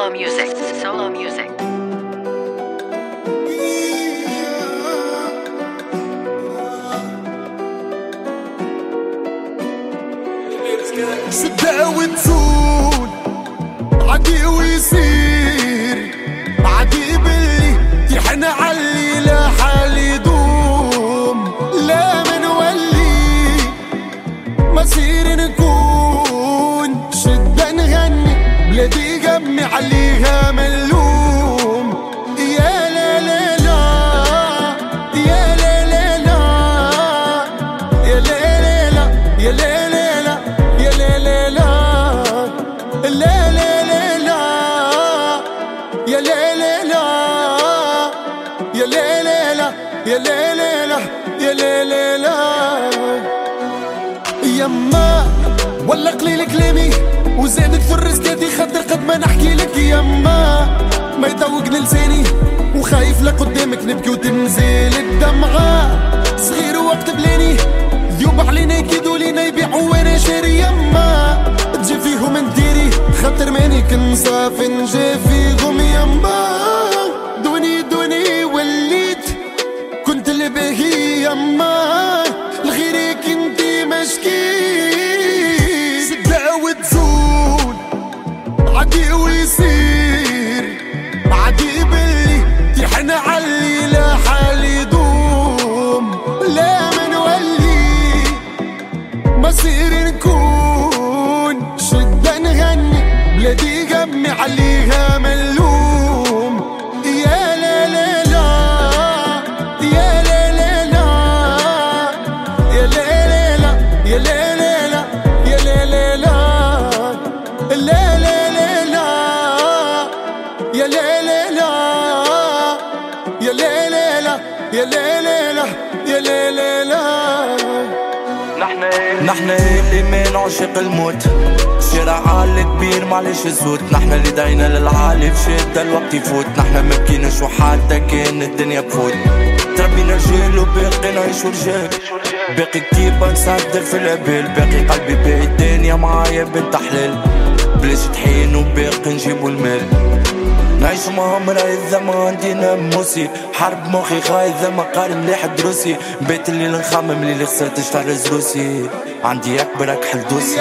Solo music. Solo music. Sit there with. I deal with see. عليها ملوم يا لا لا لا يا لا لا لا يا لا لا لا يا لا لا لا يا لا لا لا لا لا لا لا يا لا لا لا يا لا لا لا يا لا لا لا يا لا لا لا يما ولا قليل كلامي وزادت في الرزقاتي خاطر قد ما نحكي لك يما ما يذوقني لساني وخايف لقدامك نبكي وتنزل الدمعة. صغير وقت بلاني ذيوب علينا يكيدوا لينا يبيعوا وأنا شاري يما تجي فيهم نديري خاطر ماني كنصاف نجي فيهم يما دوني دوني وليت كنت البهي يما مصير نكون شدة نغني بلادي قمي عليها ملوم يا لا لا لا يا لا لا لا يا لا لا لا يا لا لا لا يا لا لا لا لا لا لا لا يا لا لا لا يا لا لا لا يا لا لا لا يا لا لا لا نحن اللي من عشق الموت. شارع عالي كبير معلش الزوت نحن اللي دعينا للعالي بشدة الوقت يفوت. نحن ما بكيناش وحتى كان الدنيا بفوت تربينا رجال وباقي نعيش رجال باقي كتيبة نصدر في العبال باقي قلبي باقي الدنيا معايا بنت حلال. بلاش المال نعيش مغامرة إذا ما عندي ناموسي. حرب مخي خايف إذا ما قارن مليح دروسي بيت الليل نخمم اللي خسرت شفرز روسي عندي أكبر أكحل دوسي.